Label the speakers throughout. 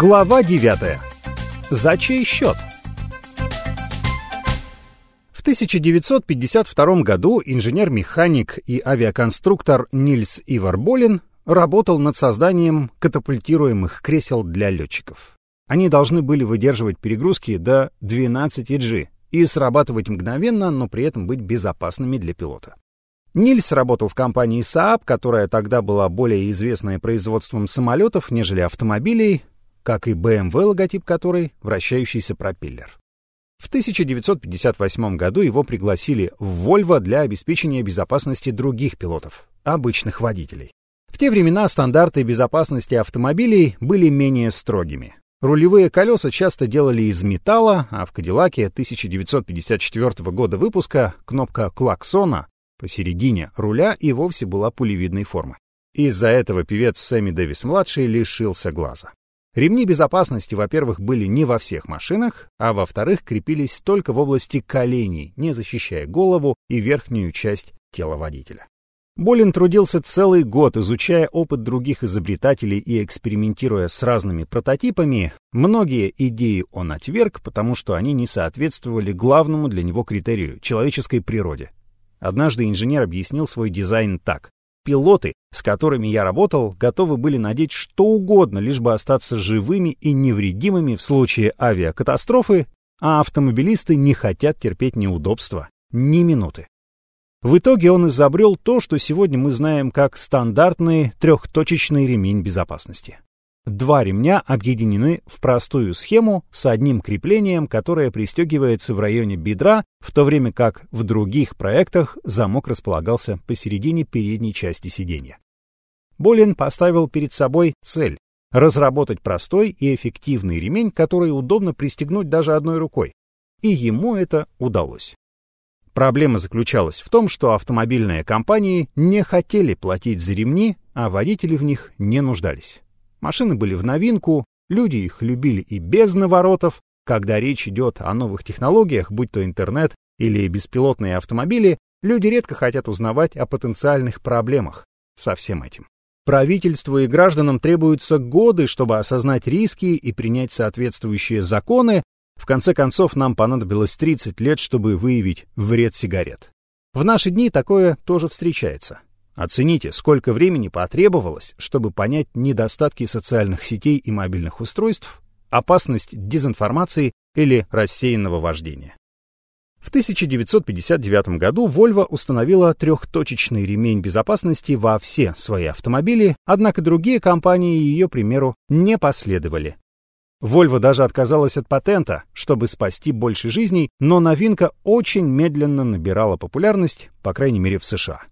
Speaker 1: Глава 9. За чей счет? В 1952 году инженер-механик и авиаконструктор Нильс Ивар Болин работал над созданием катапультируемых кресел для летчиков. Они должны были выдерживать перегрузки до 12 G и срабатывать мгновенно, но при этом быть безопасными для пилота. Нильс работал в компании Saab, которая тогда была более известная производством самолетов, нежели автомобилей, как и BMW, логотип которой — вращающийся пропеллер. В 1958 году его пригласили в Volvo для обеспечения безопасности других пилотов, обычных водителей. В те времена стандарты безопасности автомобилей были менее строгими. Рулевые колеса часто делали из металла, а в Кадиллаке 1954 года выпуска кнопка клаксона посередине руля и вовсе была пулевидной формы. Из-за этого певец Сэмми Дэвис-младший лишился глаза. Ремни безопасности, во-первых, были не во всех машинах, а во-вторых, крепились только в области коленей, не защищая голову и верхнюю часть тела водителя. Болин трудился целый год, изучая опыт других изобретателей и экспериментируя с разными прототипами. Многие идеи он отверг, потому что они не соответствовали главному для него критерию — человеческой природе. Однажды инженер объяснил свой дизайн так. Пилоты, с которыми я работал, готовы были надеть что угодно, лишь бы остаться живыми и невредимыми в случае авиакатастрофы, а автомобилисты не хотят терпеть неудобства ни минуты. В итоге он изобрел то, что сегодня мы знаем как стандартный трехточечный ремень безопасности. Два ремня объединены в простую схему с одним креплением, которое пристегивается в районе бедра, в то время как в других проектах замок располагался посередине передней части сиденья. Болин поставил перед собой цель — разработать простой и эффективный ремень, который удобно пристегнуть даже одной рукой. И ему это удалось. Проблема заключалась в том, что автомобильные компании не хотели платить за ремни, а водители в них не нуждались. Машины были в новинку, люди их любили и без наворотов. Когда речь идет о новых технологиях, будь то интернет или беспилотные автомобили, люди редко хотят узнавать о потенциальных проблемах со всем этим. Правительству и гражданам требуются годы, чтобы осознать риски и принять соответствующие законы. В конце концов, нам понадобилось 30 лет, чтобы выявить вред сигарет. В наши дни такое тоже встречается. Оцените, сколько времени потребовалось, чтобы понять недостатки социальных сетей и мобильных устройств, опасность дезинформации или рассеянного вождения. В 1959 году Volvo установила трехточечный ремень безопасности во все свои автомобили, однако другие компании ее примеру не последовали. Volvo даже отказалась от патента, чтобы спасти больше жизней, но новинка очень медленно набирала популярность, по крайней мере в США.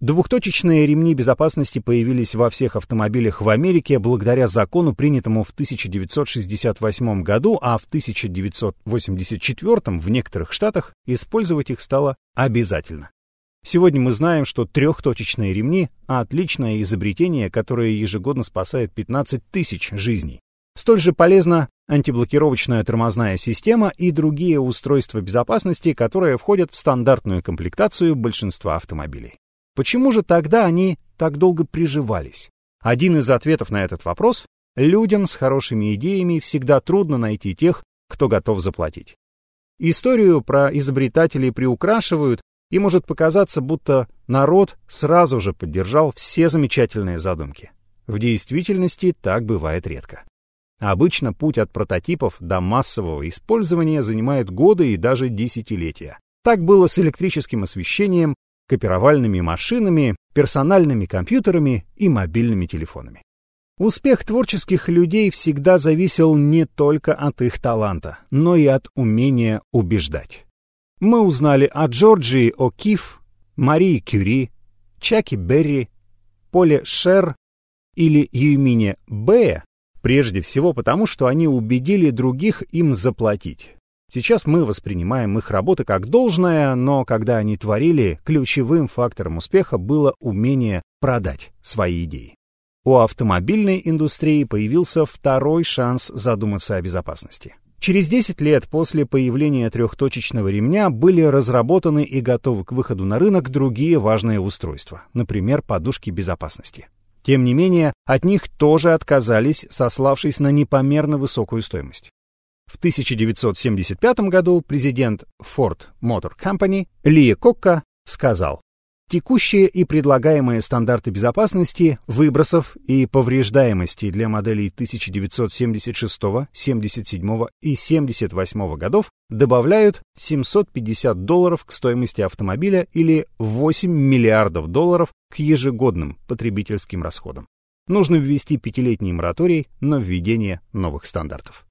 Speaker 1: Двухточечные ремни безопасности появились во всех автомобилях в Америке благодаря закону, принятому в 1968 году, а в 1984 в некоторых штатах использовать их стало обязательно. Сегодня мы знаем, что трехточечные ремни – отличное изобретение, которое ежегодно спасает 15 тысяч жизней. Столь же полезна антиблокировочная тормозная система и другие устройства безопасности, которые входят в стандартную комплектацию большинства автомобилей. Почему же тогда они так долго приживались? Один из ответов на этот вопрос — людям с хорошими идеями всегда трудно найти тех, кто готов заплатить. Историю про изобретателей приукрашивают, и может показаться, будто народ сразу же поддержал все замечательные задумки. В действительности так бывает редко. Обычно путь от прототипов до массового использования занимает годы и даже десятилетия. Так было с электрическим освещением, копировальными машинами, персональными компьютерами и мобильными телефонами. Успех творческих людей всегда зависел не только от их таланта, но и от умения убеждать. Мы узнали о Джорджии О'Кифф, Марии Кюри, Чаки Берри, Поле Шер или Юмине Б. прежде всего потому, что они убедили других им заплатить. Сейчас мы воспринимаем их работы как должное, но когда они творили, ключевым фактором успеха было умение продать свои идеи. У автомобильной индустрии появился второй шанс задуматься о безопасности. Через 10 лет после появления трехточечного ремня были разработаны и готовы к выходу на рынок другие важные устройства, например, подушки безопасности. Тем не менее, от них тоже отказались, сославшись на непомерно высокую стоимость. В 1975 году президент Ford Motor Company Ли Кокка сказал, Текущие и предлагаемые стандарты безопасности, выбросов и повреждаемости для моделей 1976, 77 и 78 годов добавляют 750 долларов к стоимости автомобиля или 8 миллиардов долларов к ежегодным потребительским расходам. Нужно ввести пятилетний мораторий на введение новых стандартов.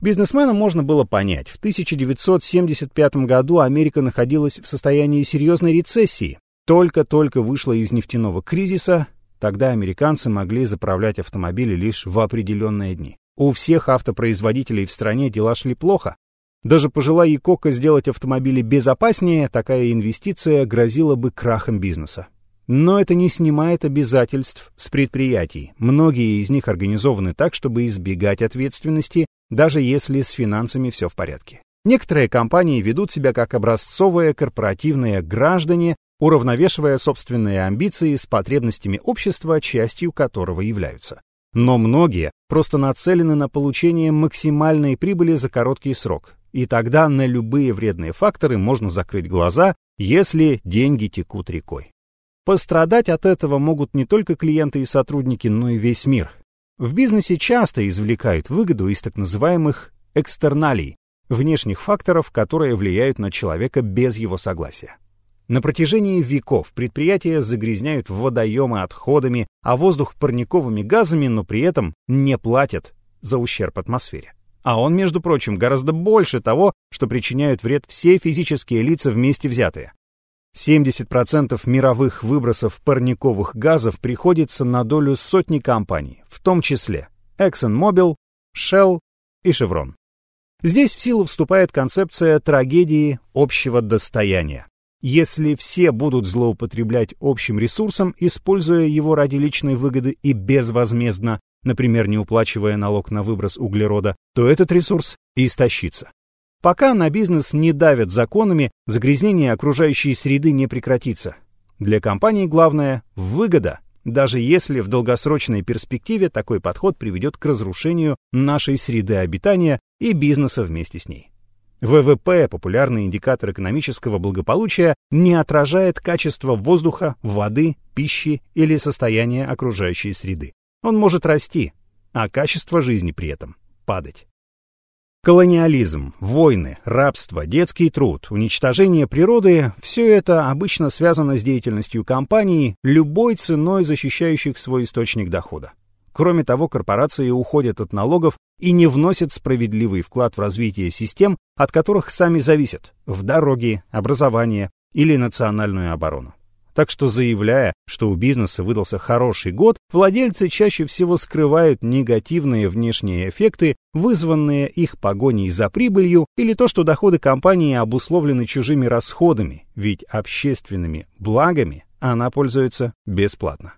Speaker 1: Бизнесмена можно было понять. В 1975 году Америка находилась в состоянии серьезной рецессии, только-только вышла из нефтяного кризиса, тогда американцы могли заправлять автомобили лишь в определенные дни. У всех автопроизводителей в стране дела шли плохо. Даже пожелая Якока сделать автомобили безопаснее, такая инвестиция грозила бы крахом бизнеса. Но это не снимает обязательств с предприятий. Многие из них организованы так, чтобы избегать ответственности, даже если с финансами все в порядке. Некоторые компании ведут себя как образцовые корпоративные граждане, уравновешивая собственные амбиции с потребностями общества, частью которого являются. Но многие просто нацелены на получение максимальной прибыли за короткий срок, и тогда на любые вредные факторы можно закрыть глаза, если деньги текут рекой. Пострадать от этого могут не только клиенты и сотрудники, но и весь мир. В бизнесе часто извлекают выгоду из так называемых экстерналий, внешних факторов, которые влияют на человека без его согласия. На протяжении веков предприятия загрязняют водоемы отходами, а воздух парниковыми газами, но при этом не платят за ущерб атмосфере. А он, между прочим, гораздо больше того, что причиняют вред все физические лица вместе взятые. 70% мировых выбросов парниковых газов приходится на долю сотни компаний, в том числе ExxonMobil, Shell и Chevron. Здесь в силу вступает концепция трагедии общего достояния. Если все будут злоупотреблять общим ресурсом, используя его ради личной выгоды и безвозмездно, например, не уплачивая налог на выброс углерода, то этот ресурс истощится. Пока на бизнес не давят законами, загрязнение окружающей среды не прекратится. Для компании главное – выгода, даже если в долгосрочной перспективе такой подход приведет к разрушению нашей среды обитания и бизнеса вместе с ней. ВВП, популярный индикатор экономического благополучия, не отражает качество воздуха, воды, пищи или состояния окружающей среды. Он может расти, а качество жизни при этом падать. Колониализм, войны, рабство, детский труд, уничтожение природы – все это обычно связано с деятельностью компаний, любой ценой защищающих свой источник дохода. Кроме того, корпорации уходят от налогов и не вносят справедливый вклад в развитие систем, от которых сами зависят, в дороги, образование или национальную оборону. Так что заявляя, что у бизнеса выдался хороший год, владельцы чаще всего скрывают негативные внешние эффекты, вызванные их погоней за прибылью, или то, что доходы компании обусловлены чужими расходами, ведь общественными благами она пользуется бесплатно.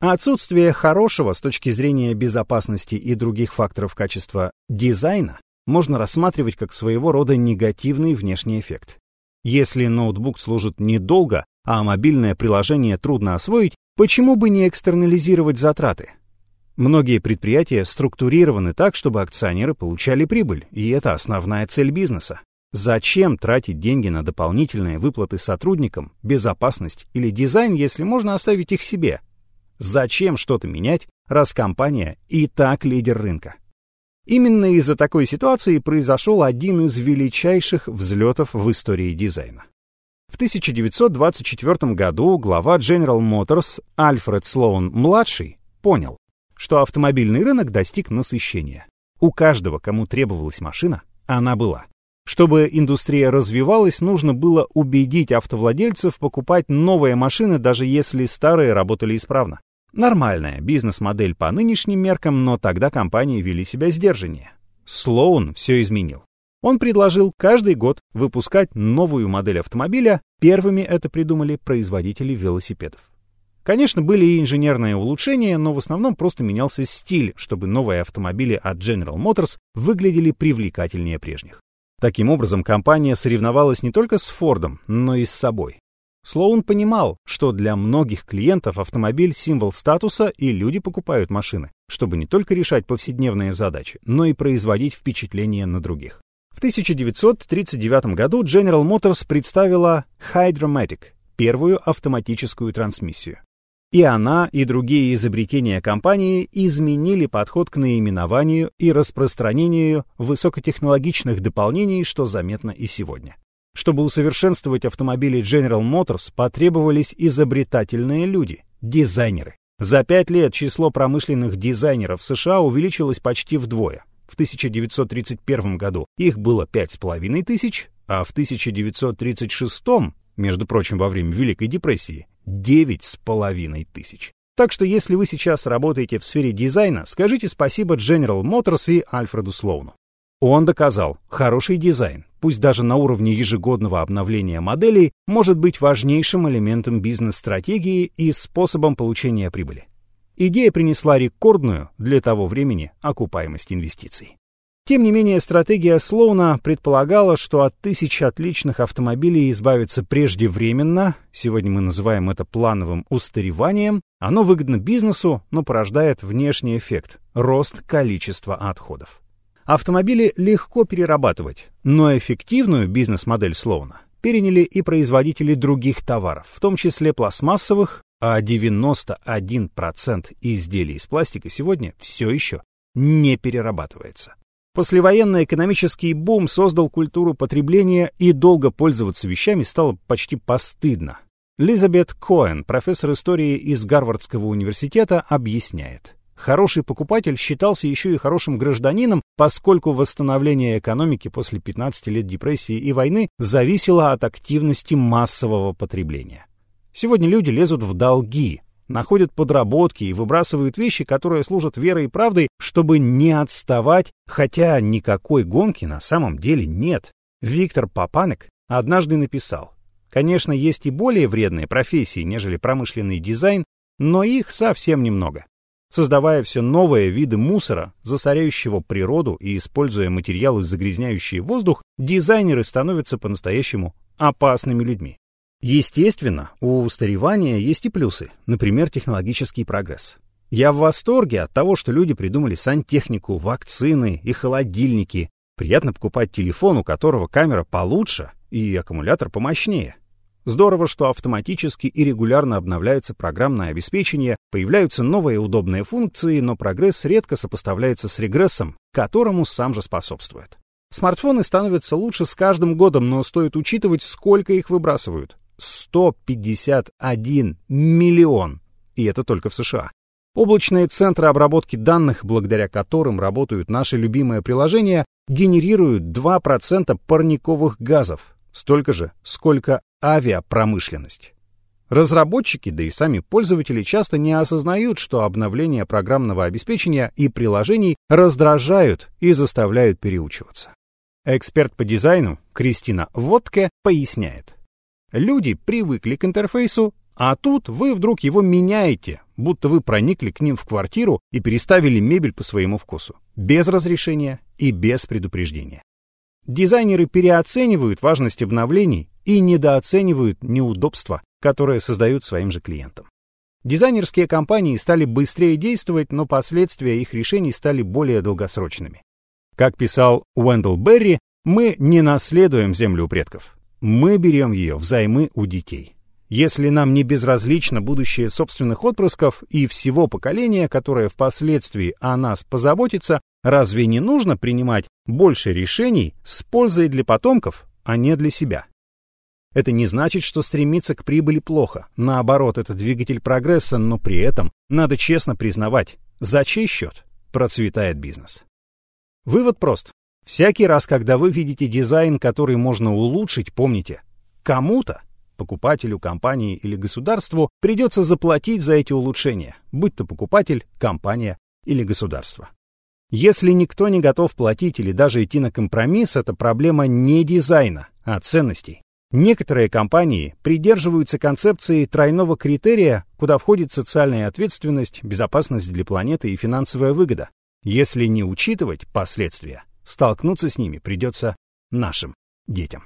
Speaker 1: Отсутствие хорошего с точки зрения безопасности и других факторов качества дизайна можно рассматривать как своего рода негативный внешний эффект. Если ноутбук служит недолго, а мобильное приложение трудно освоить, почему бы не экстернализировать затраты? Многие предприятия структурированы так, чтобы акционеры получали прибыль, и это основная цель бизнеса. Зачем тратить деньги на дополнительные выплаты сотрудникам, безопасность или дизайн, если можно оставить их себе? Зачем что-то менять, раз компания и так лидер рынка? Именно из-за такой ситуации произошел один из величайших взлетов в истории дизайна. В 1924 году глава General Motors Альфред Слоун-младший понял, что автомобильный рынок достиг насыщения. У каждого, кому требовалась машина, она была. Чтобы индустрия развивалась, нужно было убедить автовладельцев покупать новые машины, даже если старые работали исправно. Нормальная бизнес-модель по нынешним меркам, но тогда компании вели себя сдержаннее. Слоун все изменил. Он предложил каждый год выпускать новую модель автомобиля, первыми это придумали производители велосипедов. Конечно, были и инженерные улучшения, но в основном просто менялся стиль, чтобы новые автомобили от General Motors выглядели привлекательнее прежних. Таким образом, компания соревновалась не только с Фордом, но и с собой. Слоун понимал, что для многих клиентов автомобиль — символ статуса, и люди покупают машины, чтобы не только решать повседневные задачи, но и производить впечатление на других. В 1939 году General Motors представила Hydromatic — первую автоматическую трансмиссию. И она, и другие изобретения компании изменили подход к наименованию и распространению высокотехнологичных дополнений, что заметно и сегодня. Чтобы усовершенствовать автомобили General Motors, потребовались изобретательные люди, дизайнеры. За пять лет число промышленных дизайнеров США увеличилось почти вдвое. В 1931 году их было 5,5 тысяч, а в 1936, между прочим, во время Великой депрессии, 9,5 тысяч. Так что если вы сейчас работаете в сфере дизайна, скажите спасибо General Motors и Альфреду Слоуну. Он доказал, хороший дизайн, пусть даже на уровне ежегодного обновления моделей, может быть важнейшим элементом бизнес-стратегии и способом получения прибыли. Идея принесла рекордную для того времени окупаемость инвестиций. Тем не менее, стратегия Слоуна предполагала, что от тысяч отличных автомобилей избавиться преждевременно, сегодня мы называем это плановым устареванием, оно выгодно бизнесу, но порождает внешний эффект – рост количества отходов. Автомобили легко перерабатывать, но эффективную бизнес-модель Слоуна переняли и производители других товаров, в том числе пластмассовых, а 91% изделий из пластика сегодня все еще не перерабатывается. Послевоенный экономический бум создал культуру потребления, и долго пользоваться вещами стало почти постыдно. Лизабет Коэн, профессор истории из Гарвардского университета, объясняет. Хороший покупатель считался еще и хорошим гражданином, поскольку восстановление экономики после 15 лет депрессии и войны зависело от активности массового потребления. Сегодня люди лезут в долги, находят подработки и выбрасывают вещи, которые служат верой и правдой, чтобы не отставать, хотя никакой гонки на самом деле нет. Виктор Папанек однажды написал, конечно, есть и более вредные профессии, нежели промышленный дизайн, но их совсем немного создавая все новые виды мусора, засоряющего природу и используя материалы, загрязняющие воздух, дизайнеры становятся по-настоящему опасными людьми. Естественно, у устаревания есть и плюсы, например, технологический прогресс. Я в восторге от того, что люди придумали сантехнику, вакцины и холодильники. Приятно покупать телефон, у которого камера получше и аккумулятор помощнее. Здорово, что автоматически и регулярно обновляется программное обеспечение, появляются новые удобные функции, но прогресс редко сопоставляется с регрессом, которому сам же способствует. Смартфоны становятся лучше с каждым годом, но стоит учитывать, сколько их выбрасывают. 151 миллион. И это только в США. Облачные центры обработки данных, благодаря которым работают наши любимые приложения, генерируют 2% парниковых газов, столько же, сколько авиапромышленность. Разработчики, да и сами пользователи часто не осознают, что обновление программного обеспечения и приложений раздражают и заставляют переучиваться. Эксперт по дизайну Кристина Водке поясняет. Люди привыкли к интерфейсу, а тут вы вдруг его меняете, будто вы проникли к ним в квартиру и переставили мебель по своему вкусу, без разрешения и без предупреждения. Дизайнеры переоценивают важность обновлений и недооценивают неудобства, которые создают своим же клиентам. Дизайнерские компании стали быстрее действовать, но последствия их решений стали более долгосрочными. Как писал Уэндell Берри, мы не наследуем землю предков. Мы берем ее взаймы у детей. Если нам не безразлично будущее собственных отпрысков и всего поколения, которое впоследствии о нас позаботится, разве не нужно принимать больше решений с пользой для потомков, а не для себя? Это не значит, что стремиться к прибыли плохо. Наоборот, это двигатель прогресса, но при этом надо честно признавать, за чей счет процветает бизнес. Вывод прост. Всякий раз, когда вы видите дизайн, который можно улучшить, помните, кому-то покупателю, компании или государству придется заплатить за эти улучшения, будь то покупатель, компания или государство. Если никто не готов платить или даже идти на компромисс, это проблема не дизайна, а ценностей. Некоторые компании придерживаются концепции тройного критерия, куда входит социальная ответственность, безопасность для планеты и финансовая выгода. Если не учитывать последствия, столкнуться с ними придется нашим детям.